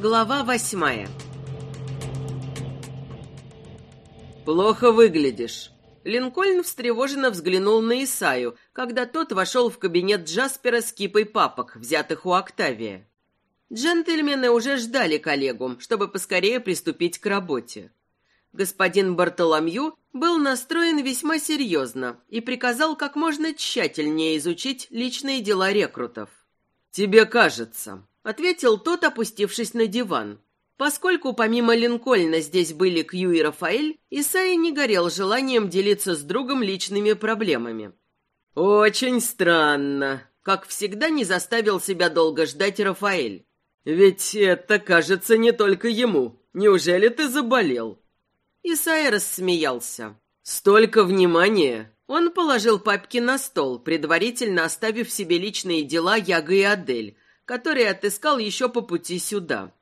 Глава восьмая «Плохо выглядишь». Линкольн встревоженно взглянул на Исаю, когда тот вошел в кабинет Джаспера с кипой папок, взятых у Октавия. Джентльмены уже ждали коллегу, чтобы поскорее приступить к работе. Господин Бартоломью был настроен весьма серьезно и приказал как можно тщательнее изучить личные дела рекрутов. «Тебе кажется», — ответил тот, опустившись на диван. Поскольку помимо Линкольна здесь были Кью и Рафаэль, Исайя не горел желанием делиться с другом личными проблемами. «Очень странно», — как всегда не заставил себя долго ждать Рафаэль. «Ведь это кажется не только ему. Неужели ты заболел?» Исайя рассмеялся. «Столько внимания!» Он положил папки на стол, предварительно оставив себе личные дела Яга и Адель, которые отыскал еще по пути сюда.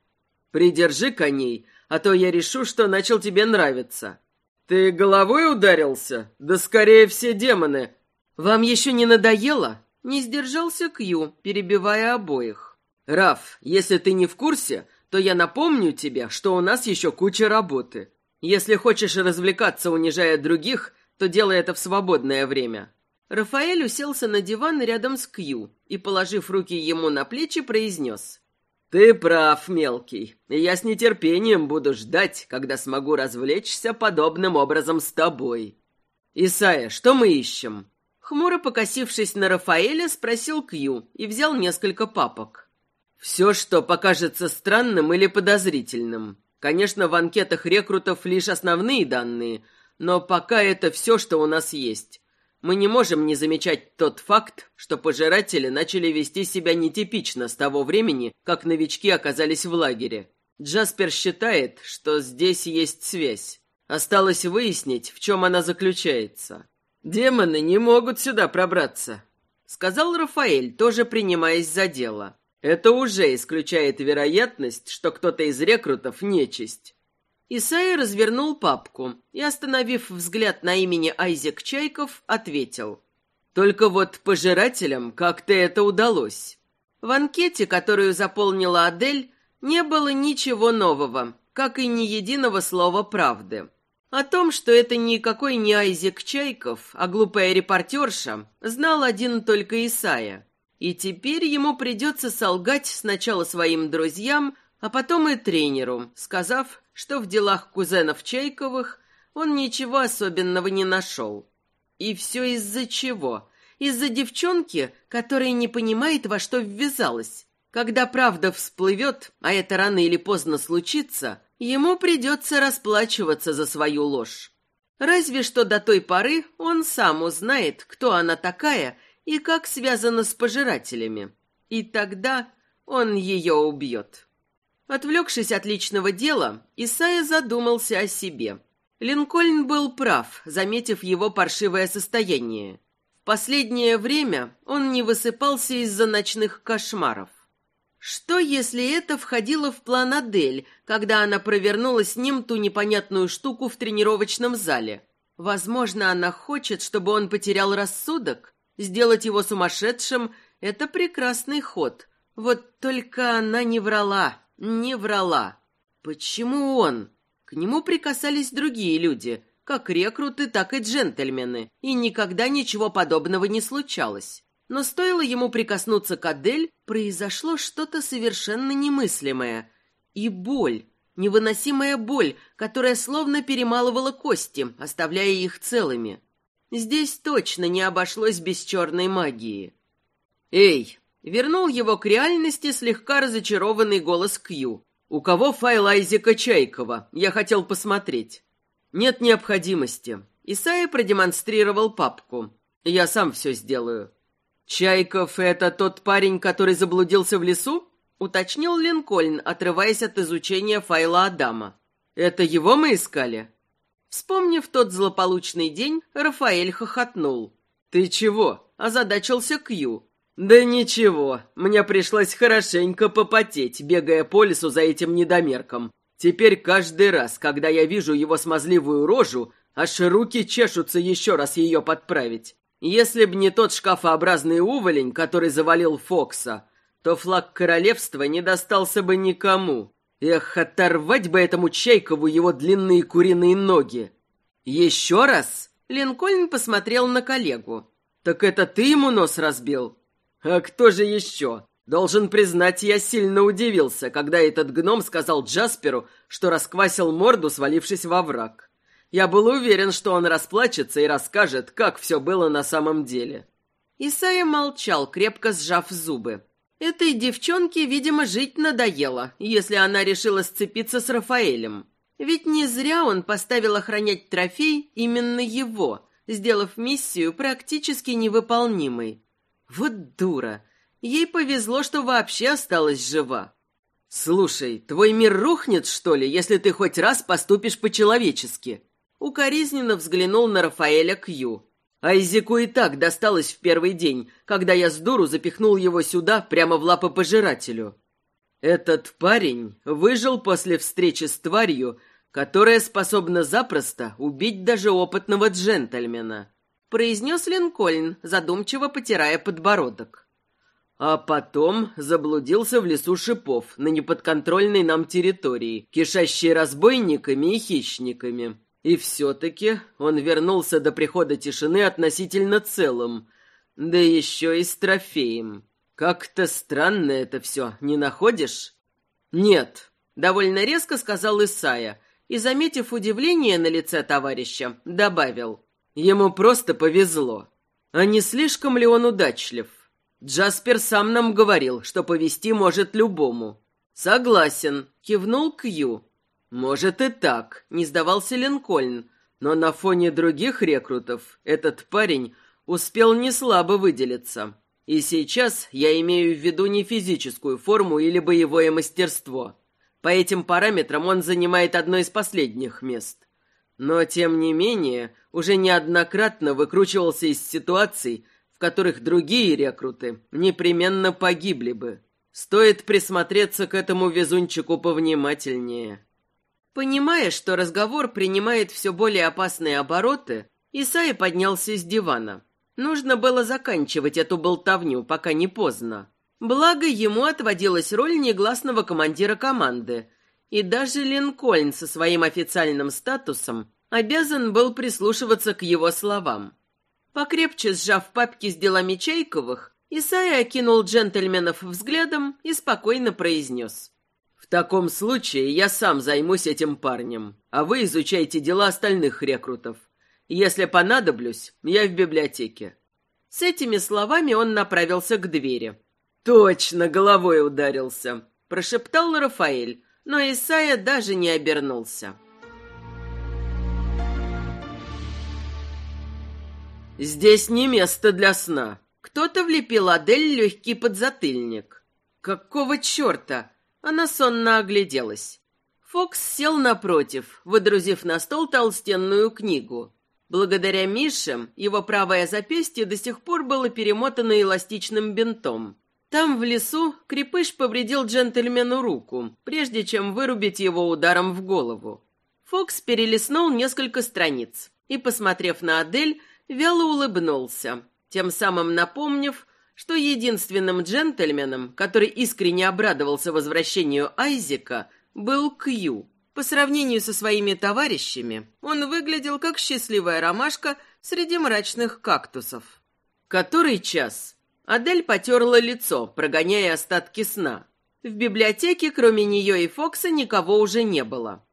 Придержи коней, а то я решу, что начал тебе нравиться. Ты головой ударился? Да скорее все демоны. Вам еще не надоело? Не сдержался Кью, перебивая обоих. Раф, если ты не в курсе, то я напомню тебе, что у нас еще куча работы. Если хочешь развлекаться, унижая других, то делай это в свободное время. Рафаэль уселся на диван рядом с Кью и, положив руки ему на плечи, произнес. «Ты прав, мелкий. Я с нетерпением буду ждать, когда смогу развлечься подобным образом с тобой». «Исайя, что мы ищем?» Хмуро покосившись на Рафаэля, спросил Кью и взял несколько папок. «Все, что покажется странным или подозрительным. Конечно, в анкетах рекрутов лишь основные данные, но пока это все, что у нас есть. Мы не можем не замечать тот факт, что пожиратели начали вести себя нетипично с того времени, как новички оказались в лагере. Джаспер считает, что здесь есть связь. Осталось выяснить, в чем она заключается. «Демоны не могут сюда пробраться», — сказал Рафаэль, тоже принимаясь за дело. «Это уже исключает вероятность, что кто-то из рекрутов нечисть. Исайя развернул папку и, остановив взгляд на имени Айзек Чайков, ответил. «Только вот пожирателям как-то это удалось». В анкете, которую заполнила Адель, не было ничего нового, как и ни единого слова правды. О том, что это никакой не Айзек Чайков, а глупая репортерша, знал один только Исайя. И теперь ему придется солгать сначала своим друзьям, а потом и тренеру, сказав, что в делах кузенов Чайковых он ничего особенного не нашел. И все из-за чего? Из-за девчонки, которая не понимает, во что ввязалась. Когда правда всплывет, а это рано или поздно случится, ему придется расплачиваться за свою ложь. Разве что до той поры он сам узнает, кто она такая и как связана с пожирателями. И тогда он ее убьет. Отвлекшись от личного дела, Исайя задумался о себе. Линкольн был прав, заметив его паршивое состояние. В последнее время он не высыпался из-за ночных кошмаров. Что, если это входило в план Адель, когда она провернула с ним ту непонятную штуку в тренировочном зале? Возможно, она хочет, чтобы он потерял рассудок? Сделать его сумасшедшим — это прекрасный ход. Вот только она не врала не врала. Почему он? К нему прикасались другие люди, как рекруты, так и джентльмены, и никогда ничего подобного не случалось. Но стоило ему прикоснуться к Адель, произошло что-то совершенно немыслимое. И боль, невыносимая боль, которая словно перемалывала кости, оставляя их целыми. Здесь точно не обошлось без черной магии. «Эй, Вернул его к реальности слегка разочарованный голос Кью. «У кого файл Айзека Чайкова? Я хотел посмотреть». «Нет необходимости». Исайя продемонстрировал папку. «Я сам все сделаю». «Чайков — это тот парень, который заблудился в лесу?» — уточнил Линкольн, отрываясь от изучения файла Адама. «Это его мы искали?» Вспомнив тот злополучный день, Рафаэль хохотнул. «Ты чего?» — озадачился Кью. «Да ничего, мне пришлось хорошенько попотеть, бегая по лесу за этим недомерком. Теперь каждый раз, когда я вижу его смазливую рожу, аж руки чешутся еще раз ее подправить. Если б не тот шкафообразный уволень, который завалил Фокса, то флаг королевства не достался бы никому. Эх, оторвать бы этому Чайкову его длинные куриные ноги. Еще раз? Линкольн посмотрел на коллегу. Так это ты ему нос разбил? А кто же еще? Должен признать, я сильно удивился, когда этот гном сказал Джасперу, что расквасил морду, свалившись во враг. Я был уверен, что он расплачется и расскажет, как все было на самом деле. Исайя молчал, крепко сжав зубы. Этой девчонке, видимо, жить надоело, если она решила сцепиться с Рафаэлем. Ведь не зря он поставил охранять трофей именно его, сделав миссию практически невыполнимой. Вот дура. Ей повезло, что вообще осталась жива. «Слушай, твой мир рухнет, что ли, если ты хоть раз поступишь по-человечески?» Укоризненно взглянул на Рафаэля Кью. Айзеку и так досталось в первый день, когда я с дуру запихнул его сюда, прямо в лапы пожирателю. Этот парень выжил после встречи с тварью, которая способна запросто убить даже опытного джентльмена, произнес Линкольн, задумчиво потирая подбородок. А потом заблудился в лесу шипов на неподконтрольной нам территории, кишащей разбойниками и хищниками. И все-таки он вернулся до прихода тишины относительно целым, да еще и с трофеем. Как-то странно это все, не находишь? Нет, довольно резко сказал Исая и, заметив удивление на лице товарища, добавил. Ему просто повезло. А не слишком ли он удачлив? Джаспер сам нам говорил, что повести может любому. Согласен, кивнул Кью. «Может и так», — не сдавался Линкольн, но на фоне других рекрутов этот парень успел неслабо выделиться. И сейчас я имею в виду не физическую форму или боевое мастерство. По этим параметрам он занимает одно из последних мест. Но, тем не менее, уже неоднократно выкручивался из ситуаций, в которых другие рекруты непременно погибли бы. Стоит присмотреться к этому везунчику повнимательнее. Понимая, что разговор принимает все более опасные обороты, Исайя поднялся с дивана. Нужно было заканчивать эту болтовню, пока не поздно. Благо, ему отводилась роль негласного командира команды, и даже Линкольн со своим официальным статусом обязан был прислушиваться к его словам. Покрепче сжав папки с делами Чайковых, Исайя окинул джентльменов взглядом и спокойно произнес. В таком случае я сам займусь этим парнем, а вы изучайте дела остальных рекрутов. Если понадоблюсь, я в библиотеке». С этими словами он направился к двери. «Точно, головой ударился», — прошептал Рафаэль, но Исайя даже не обернулся. «Здесь не место для сна». Кто-то влепил Адель легкий подзатыльник. «Какого черта?» Она сонно огляделась. Фокс сел напротив, выдрузив на стол толстенную книгу. Благодаря Мише его правое запястье до сих пор было перемотано эластичным бинтом. Там, в лесу, крепыш повредил джентльмену руку, прежде чем вырубить его ударом в голову. Фокс перелистнул несколько страниц и, посмотрев на Адель, вяло улыбнулся, тем самым напомнив, что единственным джентльменом, который искренне обрадовался возвращению Айзека, был Кью. По сравнению со своими товарищами, он выглядел как счастливая ромашка среди мрачных кактусов. Который час? Адель потерла лицо, прогоняя остатки сна. В библиотеке, кроме нее и Фокса, никого уже не было.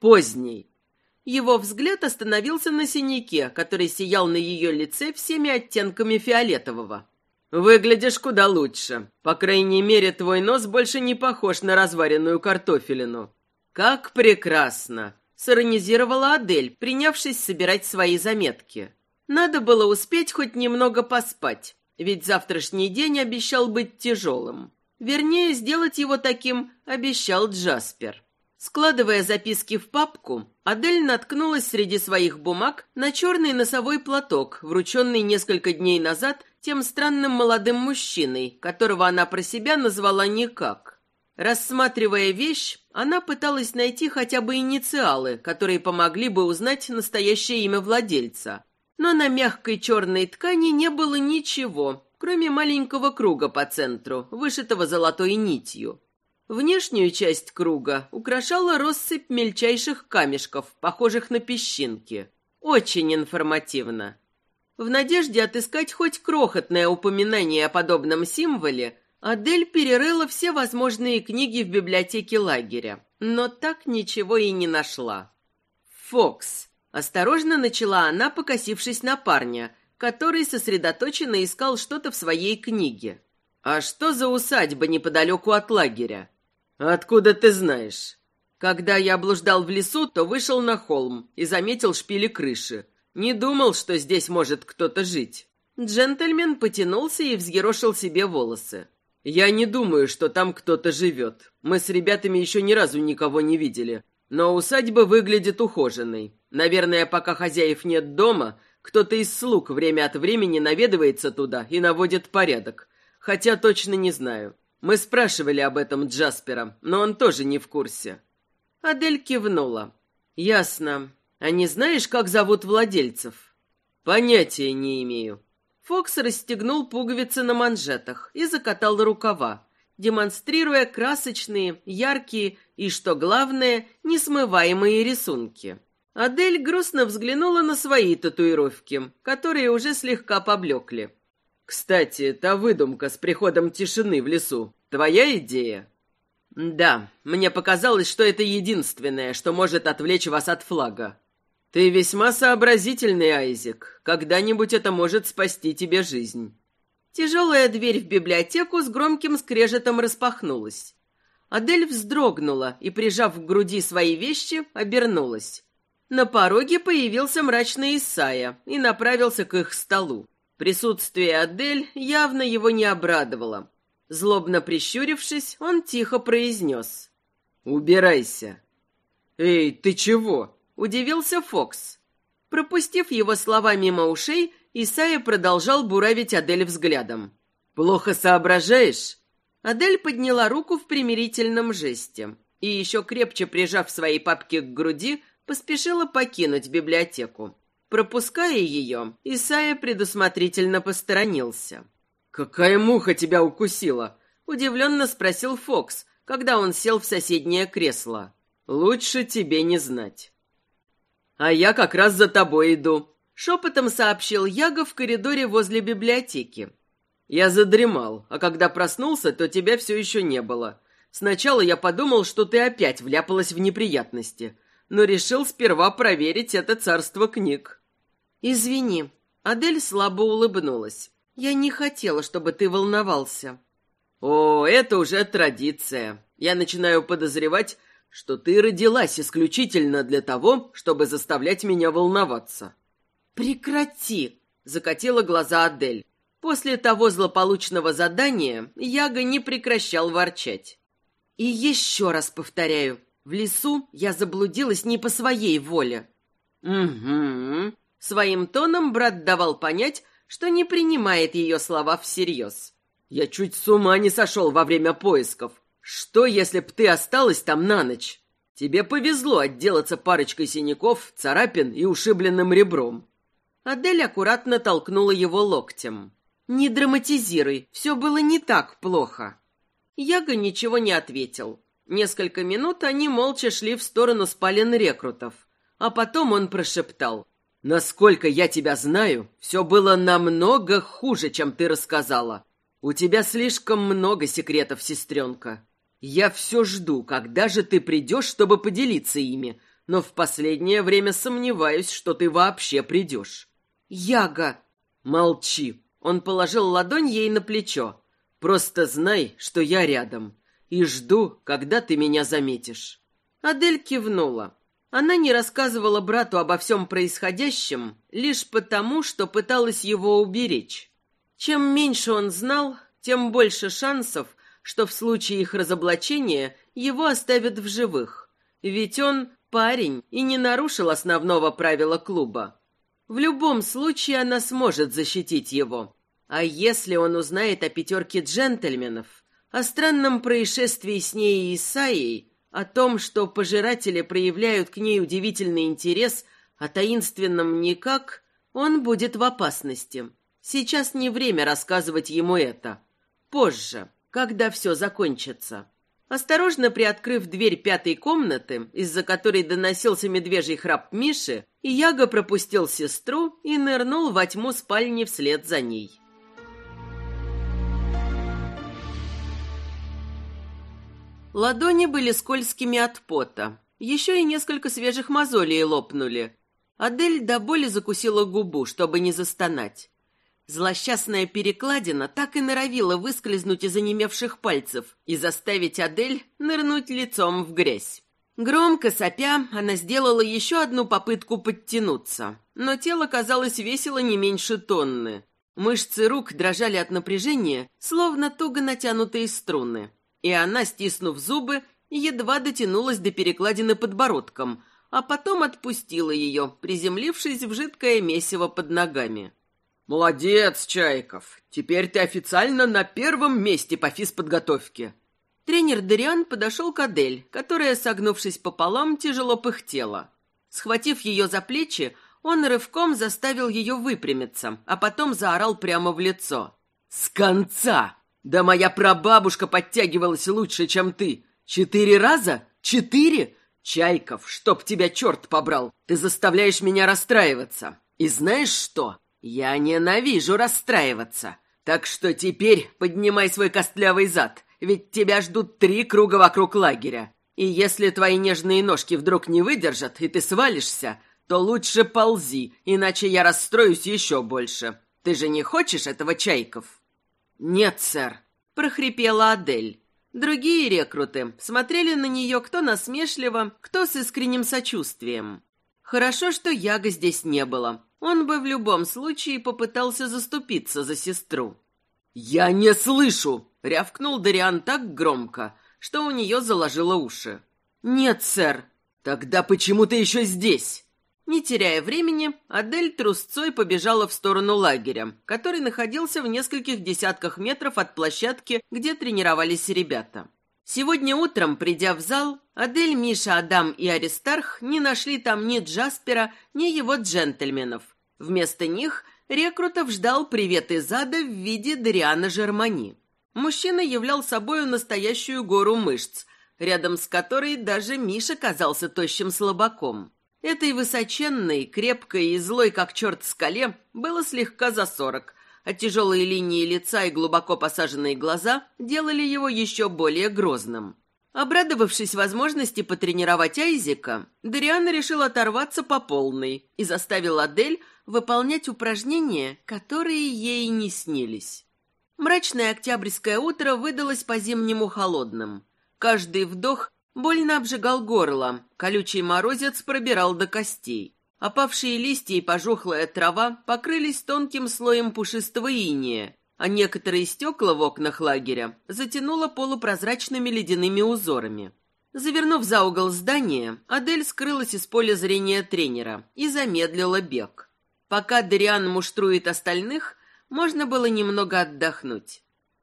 Поздний. Его взгляд остановился на синяке, который сиял на ее лице всеми оттенками фиолетового. «Выглядишь куда лучше. По крайней мере, твой нос больше не похож на разваренную картофелину». «Как прекрасно!» — сиронизировала Адель, принявшись собирать свои заметки. Надо было успеть хоть немного поспать, ведь завтрашний день обещал быть тяжелым. Вернее, сделать его таким обещал Джаспер. Складывая записки в папку, Адель наткнулась среди своих бумаг на черный носовой платок, врученный несколько дней назад тем странным молодым мужчиной, которого она про себя назвала никак. Рассматривая вещь, она пыталась найти хотя бы инициалы, которые помогли бы узнать настоящее имя владельца. Но на мягкой черной ткани не было ничего, кроме маленького круга по центру, вышитого золотой нитью. Внешнюю часть круга украшала россыпь мельчайших камешков, похожих на песчинки. Очень информативно. В надежде отыскать хоть крохотное упоминание о подобном символе, Адель перерыла все возможные книги в библиотеке лагеря, но так ничего и не нашла. «Фокс», — осторожно начала она, покосившись на парня, который сосредоточенно искал что-то в своей книге. «А что за усадьба неподалеку от лагеря?» «Откуда ты знаешь?» «Когда я блуждал в лесу, то вышел на холм и заметил шпили крыши. Не думал, что здесь может кто-то жить». Джентльмен потянулся и взъерошил себе волосы. «Я не думаю, что там кто-то живет. Мы с ребятами еще ни разу никого не видели. Но усадьба выглядит ухоженной. Наверное, пока хозяев нет дома, кто-то из слуг время от времени наведывается туда и наводит порядок. Хотя точно не знаю. Мы спрашивали об этом Джаспера, но он тоже не в курсе. Адель кивнула. Ясно. А не знаешь, как зовут владельцев? Понятия не имею. Фокс расстегнул пуговицы на манжетах и закатал рукава, демонстрируя красочные, яркие и, что главное, несмываемые рисунки. Адель грустно взглянула на свои татуировки, которые уже слегка поблекли. «Кстати, та выдумка с приходом тишины в лесу — твоя идея?» «Да, мне показалось, что это единственное, что может отвлечь вас от флага. Ты весьма сообразительный, Айзек. Когда-нибудь это может спасти тебе жизнь». Тяжелая дверь в библиотеку с громким скрежетом распахнулась. Адель вздрогнула и, прижав к груди свои вещи, обернулась. На пороге появился мрачный Исайя и направился к их столу. Присутствие Адель явно его не обрадовало. Злобно прищурившись, он тихо произнес. «Убирайся». «Эй, ты чего?» — удивился Фокс. Пропустив его слова мимо ушей, Исайя продолжал буравить Адель взглядом. «Плохо соображаешь?» Адель подняла руку в примирительном жесте и, еще крепче прижав свои папки к груди, поспешила покинуть библиотеку. Пропуская ее, Исайя предусмотрительно посторонился. «Какая муха тебя укусила?» — удивленно спросил Фокс, когда он сел в соседнее кресло. «Лучше тебе не знать». «А я как раз за тобой иду», — шепотом сообщил Яга в коридоре возле библиотеки. «Я задремал, а когда проснулся, то тебя все еще не было. Сначала я подумал, что ты опять вляпалась в неприятности, но решил сперва проверить это царство книг. «Извини». Адель слабо улыбнулась. «Я не хотела, чтобы ты волновался». «О, это уже традиция. Я начинаю подозревать, что ты родилась исключительно для того, чтобы заставлять меня волноваться». «Прекрати!» — закатила глаза Адель. После того злополучного задания Яга не прекращал ворчать. «И еще раз повторяю, в лесу я заблудилась не по своей воле». «Угу», Своим тоном брат давал понять, что не принимает ее слова всерьез. «Я чуть с ума не сошел во время поисков. Что, если б ты осталась там на ночь? Тебе повезло отделаться парочкой синяков, царапин и ушибленным ребром». Адель аккуратно толкнула его локтем. «Не драматизируй, все было не так плохо». Яга ничего не ответил. Несколько минут они молча шли в сторону спален рекрутов, а потом он прошептал. Насколько я тебя знаю, все было намного хуже, чем ты рассказала. У тебя слишком много секретов, сестренка. Я все жду, когда же ты придешь, чтобы поделиться ими, но в последнее время сомневаюсь, что ты вообще придешь. Яга! Молчи. Он положил ладонь ей на плечо. Просто знай, что я рядом. И жду, когда ты меня заметишь. Адель кивнула. Она не рассказывала брату обо всем происходящем лишь потому, что пыталась его уберечь. Чем меньше он знал, тем больше шансов, что в случае их разоблачения его оставят в живых. Ведь он парень и не нарушил основного правила клуба. В любом случае она сможет защитить его. А если он узнает о пятерке джентльменов, о странном происшествии с ней и Исаией, о том, что пожиратели проявляют к ней удивительный интерес, а таинственном никак, он будет в опасности. Сейчас не время рассказывать ему это. Позже, когда все закончится. Осторожно приоткрыв дверь пятой комнаты, из-за которой доносился медвежий храп Миши, Яга пропустил сестру и нырнул во тьму спальни вслед за ней. Ладони были скользкими от пота. Еще и несколько свежих мозолей лопнули. Адель до боли закусила губу, чтобы не застонать. Злосчастная перекладина так и норовила выскользнуть из онемевших пальцев и заставить Адель нырнуть лицом в грязь. Громко сопя, она сделала еще одну попытку подтянуться, но тело казалось весело не меньше тонны. Мышцы рук дрожали от напряжения, словно туго натянутые струны, и она, стиснув зубы, едва дотянулась до перекладины подбородком, а потом отпустила ее, приземлившись в жидкое месиво под ногами. «Молодец, Чайков! Теперь ты официально на первом месте по физподготовке!» Тренер Дариан подошел к Адель, которая, согнувшись пополам, тяжело пыхтела. Схватив ее за плечи, он рывком заставил ее выпрямиться, а потом заорал прямо в лицо. «С конца! Да моя прабабушка подтягивалась лучше, чем ты! Четыре раза? Четыре? Чайков, чтоб тебя черт побрал! Ты заставляешь меня расстраиваться! И знаешь что? «Я ненавижу расстраиваться. Так что теперь поднимай свой костлявый зад, ведь тебя ждут три круга вокруг лагеря. И если твои нежные ножки вдруг не выдержат, и ты свалишься, то лучше ползи, иначе я расстроюсь еще больше. Ты же не хочешь этого, Чайков?» «Нет, сэр», — прохрипела Адель. Другие рекруты смотрели на нее кто насмешливо, кто с искренним сочувствием. Хорошо, что Яга здесь не было он бы в любом случае попытался заступиться за сестру. «Я не слышу!» — рявкнул Дариан так громко, что у нее заложило уши. «Нет, сэр». «Тогда почему ты еще здесь?» Не теряя времени, Адель трусцой побежала в сторону лагеря, который находился в нескольких десятках метров от площадки, где тренировались ребята. Сегодня утром, придя в зал, Адель, Миша, Адам и Аристарх не нашли там ни Джаспера, ни его джентльменов. Вместо них рекрутов ждал привет из ада в виде Дариана Жермани. Мужчина являл собою настоящую гору мышц, рядом с которой даже Миша казался тощим слабаком. Этой высоченной, крепкой и злой, как черт скале, было слегка за сорок, а тяжелые линии лица и глубоко посаженные глаза делали его еще более грозным. Обрадовавшись возможности потренировать Айзека, Дариан решил оторваться по полной и заставил Адель выполнять упражнения, которые ей не снились. Мрачное октябрьское утро выдалось по-зимнему холодным. Каждый вдох больно обжигал горло, колючий морозец пробирал до костей. Опавшие листья и пожухлая трава покрылись тонким слоем пушистого иния, а некоторые стекла в окнах лагеря затянуло полупрозрачными ледяными узорами. Завернув за угол здания, Адель скрылась из поля зрения тренера и замедлила бег. Пока Дариан муштрует остальных, можно было немного отдохнуть.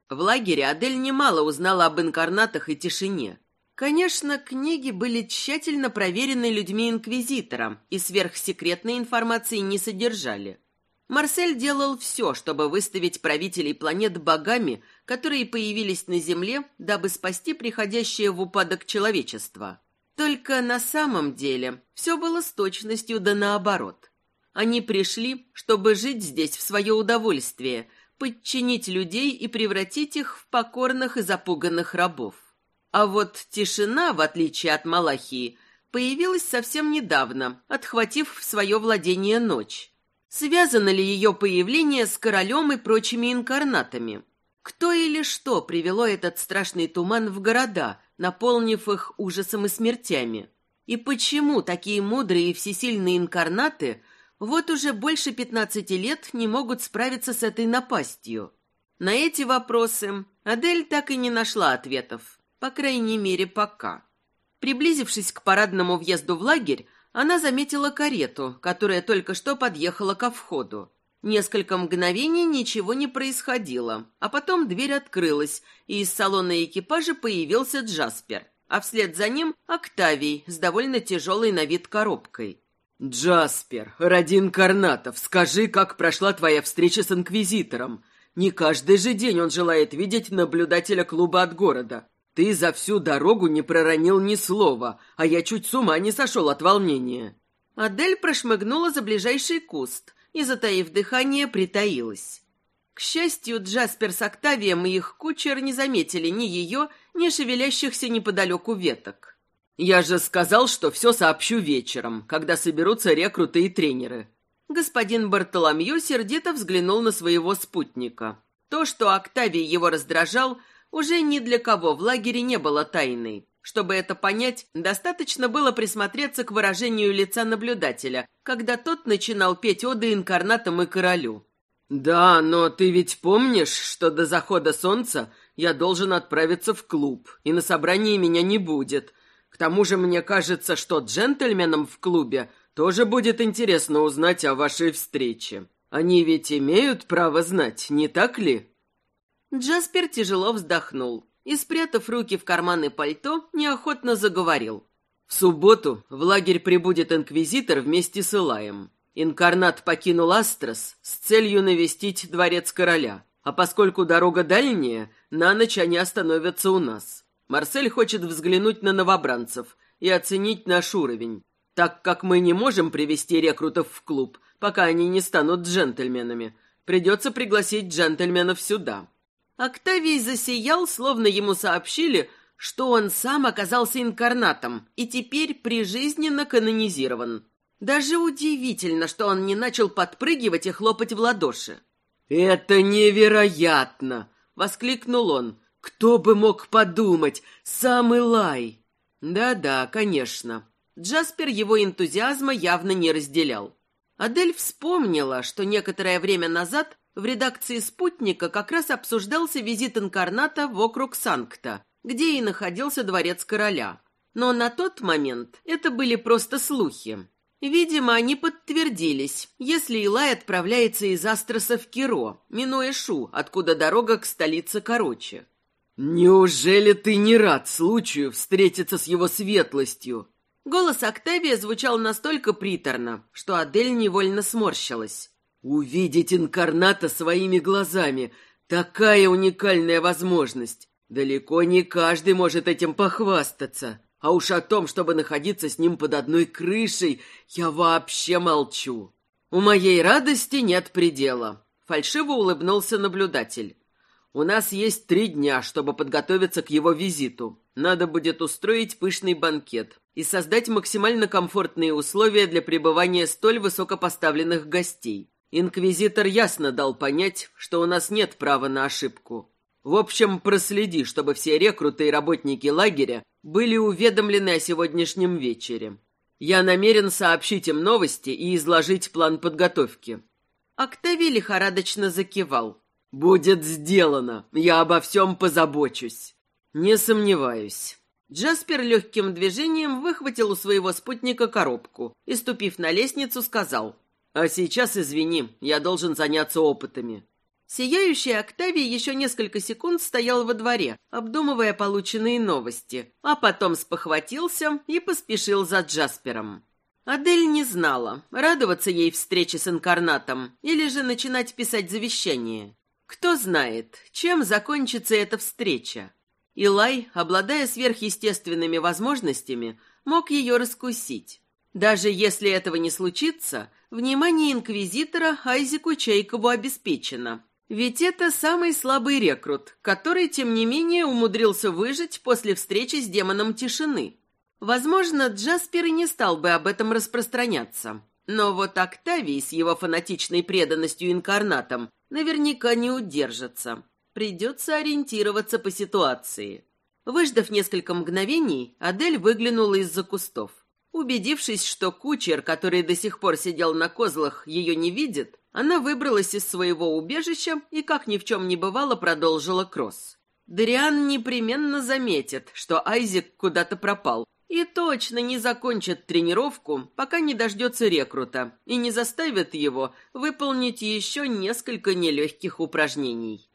В лагере Адель немало узнала об инкарнатах и тишине. Конечно, книги были тщательно проверены людьми-инквизитора и сверхсекретной информации не содержали. Марсель делал все, чтобы выставить правителей планет богами, которые появились на Земле, дабы спасти приходящее в упадок человечество. Только на самом деле все было с точностью да наоборот. Они пришли, чтобы жить здесь в свое удовольствие, подчинить людей и превратить их в покорных и запуганных рабов. А вот тишина, в отличие от Малахии, появилась совсем недавно, отхватив в свое владение ночь. Связано ли ее появление с королем и прочими инкарнатами? Кто или что привело этот страшный туман в города, наполнив их ужасом и смертями? И почему такие мудрые и всесильные инкарнаты вот уже больше пятнадцати лет не могут справиться с этой напастью? На эти вопросы Адель так и не нашла ответов. По крайней мере, пока. Приблизившись к парадному въезду в лагерь, она заметила карету, которая только что подъехала ко входу. Несколько мгновений ничего не происходило, а потом дверь открылась, и из салона экипажа появился Джаспер, а вслед за ним Октавий с довольно тяжелой на вид коробкой. «Джаспер, ради инкарнатов, скажи, как прошла твоя встреча с Инквизитором. Не каждый же день он желает видеть наблюдателя клуба от города. Ты за всю дорогу не проронил ни слова, а я чуть с ума не сошел от волнения». Адель прошмыгнула за ближайший куст и, затаив дыхание, притаилась. К счастью, Джаспер с Октавием и их кучер не заметили ни ее, ни шевелящихся неподалеку веток. «Я же сказал, что все сообщу вечером, когда соберутся рекруты и тренеры». Господин Бартоломью сердито взглянул на своего спутника. То, что Октавий его раздражал, уже ни для кого в лагере не было тайной. Чтобы это понять, достаточно было присмотреться к выражению лица наблюдателя, когда тот начинал петь оды инкарнатам и королю. «Да, но ты ведь помнишь, что до захода солнца я должен отправиться в клуб, и на собрании меня не будет. К тому же мне кажется, что джентльменам в клубе тоже будет интересно узнать о вашей встрече. Они ведь имеют право знать, не так ли?» Джаспер тяжело вздохнул и, спрятав руки в карманы пальто, неохотно заговорил. «В субботу в лагерь прибудет инквизитор вместе с Илаем. Инкарнат покинул Астрос с целью навестить дворец короля, а поскольку дорога дальняя, на ночь они остановятся у нас. Марсель хочет взглянуть на новобранцев и оценить наш уровень, так как мы не можем привести рекрутов в клуб, пока они не станут джентльменами. Придется пригласить джентльменов сюда. Октавий засиял, словно ему сообщили, что он сам оказался инкарнатом и теперь прижизненно канонизирован. Даже удивительно, что он не начал подпрыгивать и хлопать в ладоши. «Это невероятно!» — воскликнул он. «Кто бы мог подумать? Самый лай!» «Да-да, конечно». Джаспер его энтузиазма явно не разделял. Адель вспомнила, что некоторое время назад в редакции «Спутника» как раз обсуждался визит инкарната в округ Санкта, где и находился дворец короля. Но на тот момент это были просто слухи. Видимо, они подтвердились, если Илай отправляется из Астроса в Киро, минуя Шу, откуда дорога к столице короче. «Неужели ты не рад случаю встретиться с его светлостью?» Голос Октавия звучал настолько приторно, что Адель невольно сморщилась. Увидеть инкарната своими глазами — такая уникальная возможность. Далеко не каждый может этим похвастаться. А уж о том, чтобы находиться с ним под одной крышей, я вообще молчу. У моей радости нет предела. Фальшиво улыбнулся наблюдатель. У нас есть три дня, чтобы подготовиться к его визиту. Надо будет устроить пышный банкет и создать максимально комфортные условия для пребывания столь высокопоставленных гостей. Инквизитор ясно дал понять, что у нас нет права на ошибку. В общем, проследи, чтобы все рекруты и работники лагеря были уведомлены о сегодняшнем вечере. Я намерен сообщить им новости и изложить план подготовки». Октавий лихорадочно закивал. «Будет сделано. Я обо всем позабочусь». «Не сомневаюсь». Джаспер легким движением выхватил у своего спутника коробку и, ступив на лестницу, сказал а сейчас, извини, я должен заняться опытами. Сияющий Октавий еще несколько секунд стоял во дворе, обдумывая полученные новости, а потом спохватился и поспешил за Джаспером. Адель не знала, радоваться ей встрече с инкарнатом или же начинать писать завещание. Кто знает, чем закончится эта встреча. Илай, обладая сверхъестественными возможностями, мог ее раскусить. Даже если этого не случится, внимание инквизитора Айзеку Чайкову обеспечено. Ведь это самый слабый рекрут, который, тем не менее, умудрился выжить после встречи с демоном тишины. Возможно, Джаспер и не стал бы об этом распространяться. Но вот Октавий с его фанатичной преданностью инкарнатам наверняка не удержится. Придется ориентироваться по ситуации. Выждав несколько мгновений, Адель выглянула из-за кустов. Убедившись, что кучер, который до сих пор сидел на козлах, ее не видит, она выбралась из своего убежища и, как ни в чем не бывало, продолжила кросс. Дриан непременно заметит, что Айзек куда-то пропал, и точно не закончит тренировку, пока не дождется рекрута и не заставит его выполнить еще несколько нелегких упражнений.